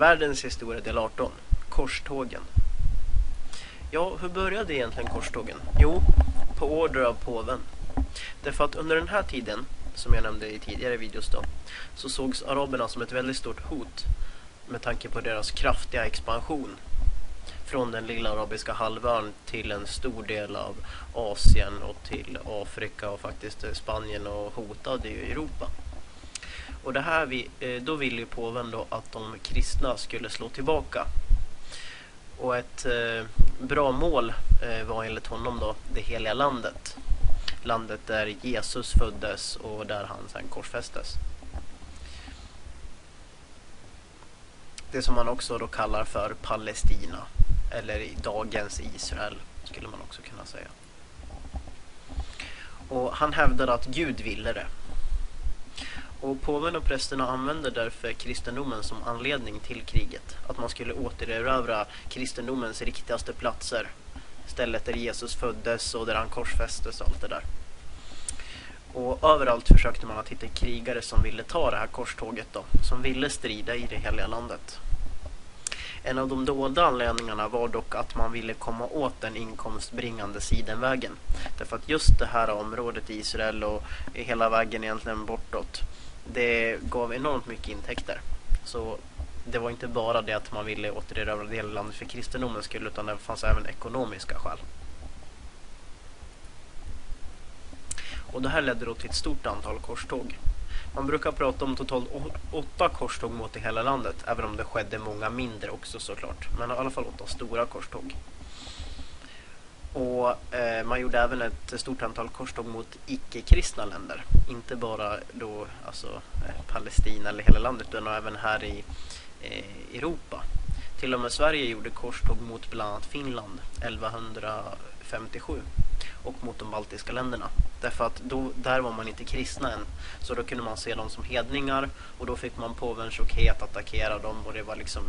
Världens historia del 18. Korstågen. Ja, hur började egentligen korstågen? Jo, på order av påven. Därför att under den här tiden, som jag nämnde i tidigare videos då, så sågs araberna som ett väldigt stort hot med tanke på deras kraftiga expansion från den lilla arabiska halvön till en stor del av Asien och till Afrika och faktiskt Spanien och hotade ju Europa. Och det här vi, eh, då ville ju påven då att de kristna skulle slå tillbaka. Och ett eh, bra mål eh, var enligt honom då det heliga landet. Landet där Jesus föddes och där han sen korsfästes. Det som man också då kallar för Palestina. Eller dagens Israel skulle man också kunna säga. Och han hävdade att Gud ville det. Och påven och prästerna använde därför kristendomen som anledning till kriget. Att man skulle återerövra kristendomens riktigaste platser. Stället där Jesus föddes och där han korsfästes och allt det där. Och överallt försökte man att hitta krigare som ville ta det här korståget då. Som ville strida i det heliga landet. En av de dolda anledningarna var dock att man ville komma åt den inkomstbringande sidenvägen. Därför att just det här området i Israel och hela vägen egentligen bortåt det gav enormt mycket intäkter. Så det var inte bara det att man ville återerövra det hela landet för kristendomens skull utan det fanns även ekonomiska skäl. Och det här ledde då till ett stort antal korståg. Man brukar prata om totalt åtta korståg mot i hela landet, även om det skedde många mindre också såklart. Men i alla fall åtta stora korståg. Och eh, man gjorde även ett stort antal korståg mot icke-kristna länder. Inte bara då alltså eh, Palestina eller hela landet utan även här i eh, Europa. Till och med Sverige gjorde korståg mot bland annat Finland 1157 och mot de baltiska länderna. Därför att då, där var man inte kristna än. Så då kunde man se dem som hedningar och då fick man påvens att attackera dem och det var liksom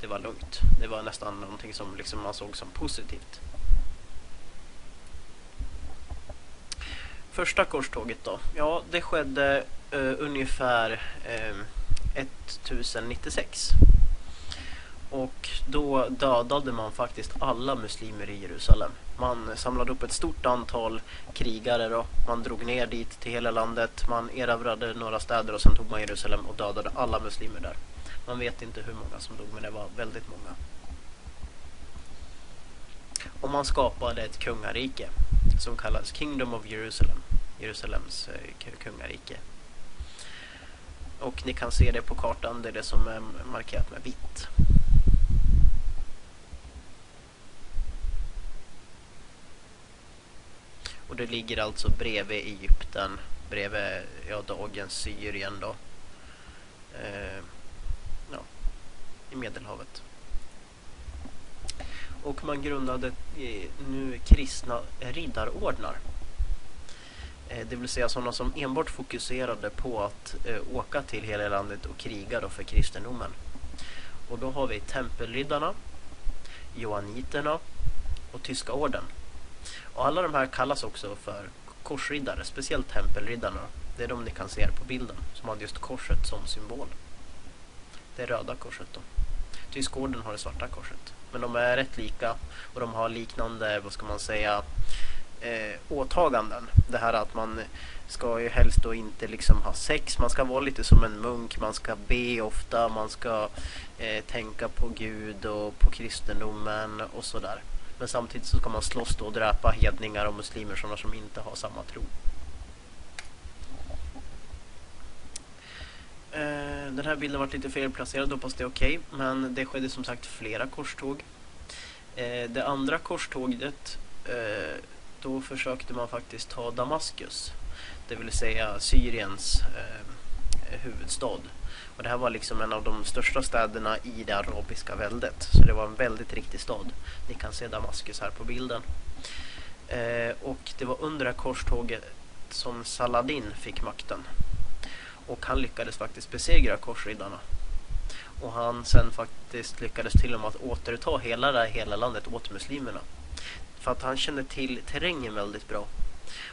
det var lugnt. Det var nästan någonting som liksom man såg som positivt. Första korståget då? Ja, det skedde eh, ungefär eh, 1096. Och då dödade man faktiskt alla muslimer i Jerusalem. Man samlade upp ett stort antal krigare då. Man drog ner dit till hela landet. Man erövrade några städer och sen tog man Jerusalem och dödade alla muslimer där. Man vet inte hur många som dog men det var väldigt många. Och man skapade ett kungarike som kallas Kingdom of Jerusalem. Jerusalems eh, kungarike. Och ni kan se det på kartan, det är det som är markerat med vitt. Och det ligger alltså bredvid Egypten, bredvid ja, dagens Syrien då. Eh, ja, i Medelhavet. Och man grundade nu kristna riddarordnar. Eh, det vill säga sådana som enbart fokuserade på att eh, åka till hela landet och kriga då för kristendomen. Och då har vi tempelriddarna, joaniterna och tyska orden. Och alla de här kallas också för korsriddare, speciellt tempelriddarna. Det är de ni kan se på bilden som har just korset som symbol. Det röda korset då. Tyska orden har det svarta korset. Men de är rätt lika och de har liknande, vad ska man säga, eh, åtaganden. Det här att man ska ju helst då inte liksom ha sex. Man ska vara lite som en munk. Man ska be ofta. Man ska eh, tänka på Gud och på kristendomen och sådär. Men samtidigt så ska man slåss då och dräpa hedningar och muslimer sådana som inte har samma tro. Eh, den här bilden varit lite felplacerad, hoppas det är okej. Okay. Men det skedde som sagt flera korståg. Eh, det andra korståget eh, då försökte man faktiskt ta Damaskus. Det vill säga Syriens eh, huvudstad. Och det här var liksom en av de största städerna i det arabiska väldet. Så det var en väldigt riktig stad. Ni kan se Damaskus här på bilden. Eh, och det var under det här korståget som Saladin fick makten. Och han lyckades faktiskt besegra korsriddarna. Och han sen faktiskt lyckades till och med att återta hela det här hela landet åt muslimerna. För att han kände till terrängen väldigt bra.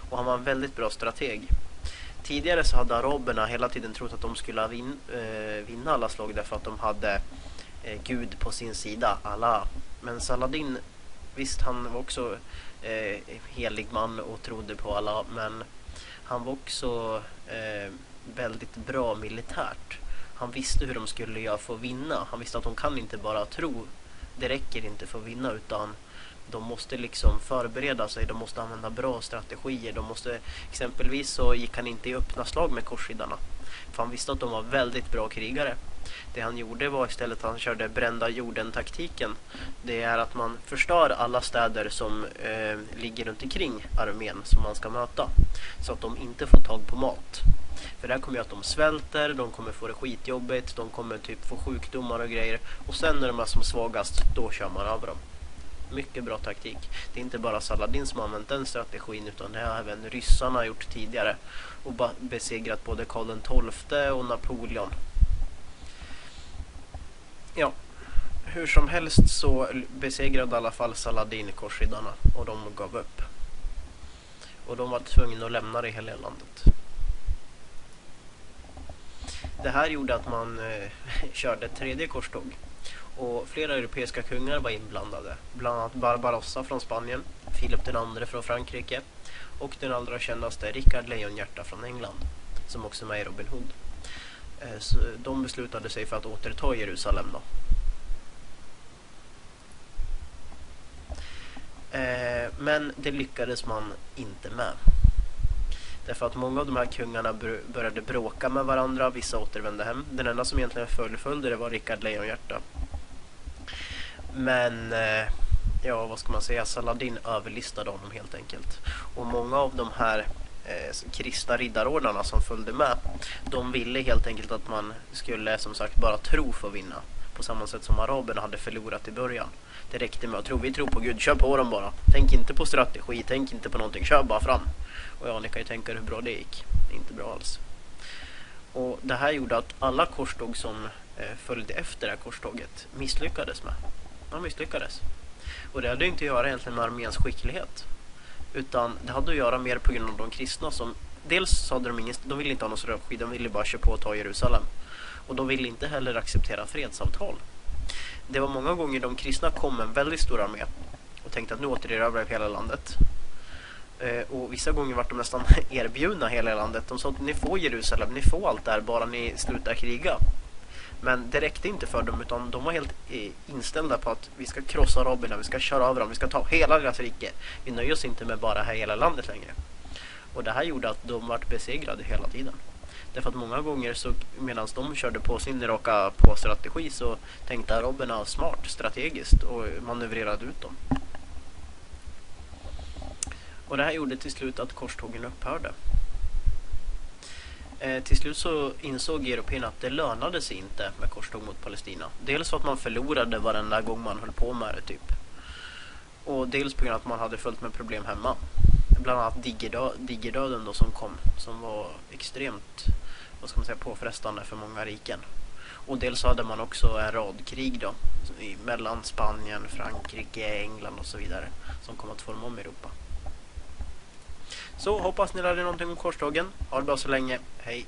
Och han var en väldigt bra strateg. Tidigare så hade araberna hela tiden trott att de skulle vin, eh, vinna alla slag därför att de hade eh, Gud på sin sida, Allah. Men Saladin, visst han var också eh, helig man och trodde på Allah, men han var också eh, väldigt bra militärt. Han visste hur de skulle göra för att vinna. Han visste att de kan inte bara tro. Det räcker inte för att vinna utan de måste liksom förbereda sig, de måste använda bra strategier. De måste, exempelvis så gick han inte i öppna slag med korsriddarna. För han visste att de var väldigt bra krigare. Det han gjorde var istället att han körde brända jorden-taktiken. Det är att man förstör alla städer som eh, ligger runt omkring armén som man ska möta. Så att de inte får tag på mat. För det här kommer ju att de svälter, de kommer få det skitjobbigt, de kommer typ få sjukdomar och grejer. Och sen när de är som svagast, då kör man över dem. Mycket bra taktik. Det är inte bara Saladin som har använt den strategin utan det har även ryssarna gjort tidigare. Och besegrat både Karl XII och Napoleon. Ja, hur som helst så besegrade i alla fall Saladin korsriddarna och de gav upp. Och de var tvungna att lämna det hela landet. Det här gjorde att man eh, körde ett tredje korståg. Och flera europeiska kungar var inblandade. Bland annat Barbarossa från Spanien, Filip II från Frankrike och den allra kändaste Rickard Lejonhjärta från England, som också är med i Robin Hood. Eh, så de beslutade sig för att återta Jerusalem då. Eh, men det lyckades man inte med. Därför att många av de här kungarna började bråka med varandra, vissa återvände hem. Den enda som egentligen fullföljde det var Rickard Lejonhjärta. Men, eh, ja vad ska man säga, Saladin överlistade honom helt enkelt. Och många av de här eh, kristna riddarordnarna som följde med, de ville helt enkelt att man skulle som sagt bara tro för att vinna. På samma sätt som araberna hade förlorat i början. Det räckte med att tro, vi tror på Gud, kör på dem bara. Tänk inte på strategi, tänk inte på någonting, kör bara fram. Och ja, ni kan ju tänka er hur bra det gick. Inte bra alls. Och det här gjorde att alla korståg som eh, följde efter det här korståget misslyckades med. Man misslyckades. Och det hade inte att göra egentligen med arméns skicklighet. Utan det hade att göra mer på grund av de kristna som dels hade de ingen, de ville inte ha någon strategi, de ville bara köra på och ta Jerusalem. Och de ville inte heller acceptera fredsavtal. Det var många gånger de kristna kom med en väldigt stor armé och tänkte att nu återerövrar vi hela landet. Eh, och vissa gånger var de nästan erbjudna hela landet. De sa att ni får Jerusalem, ni får allt där bara ni slutar kriga. Men det räckte inte för dem utan de var helt eh, inställda på att vi ska krossa araberna, vi ska köra över dem, vi ska ta hela deras rike. Vi nöjer oss inte med bara här hela landet längre. Och det här gjorde att de var besegrade hela tiden. Därför att många gånger så medan de körde på sin raka på-strategi så tänkte araberna smart, strategiskt och manövrerade ut dem. Och det här gjorde till slut att korstågen upphörde. Eh, till slut så insåg européerna att det lönade sig inte med korståg mot Palestina. Dels för att man förlorade varenda gång man höll på med det typ. Och dels på grund av att man hade följt med problem hemma. Bland annat digerdöden då som kom. Som var extremt vad ska man säga, påfrestande för många riken. Och dels hade man också en rad krig då. Mellan Spanien, Frankrike, England och så vidare. Som kom att forma om Europa. Så hoppas ni lärde någonting om korstågen. Ha det bra så länge. Hej!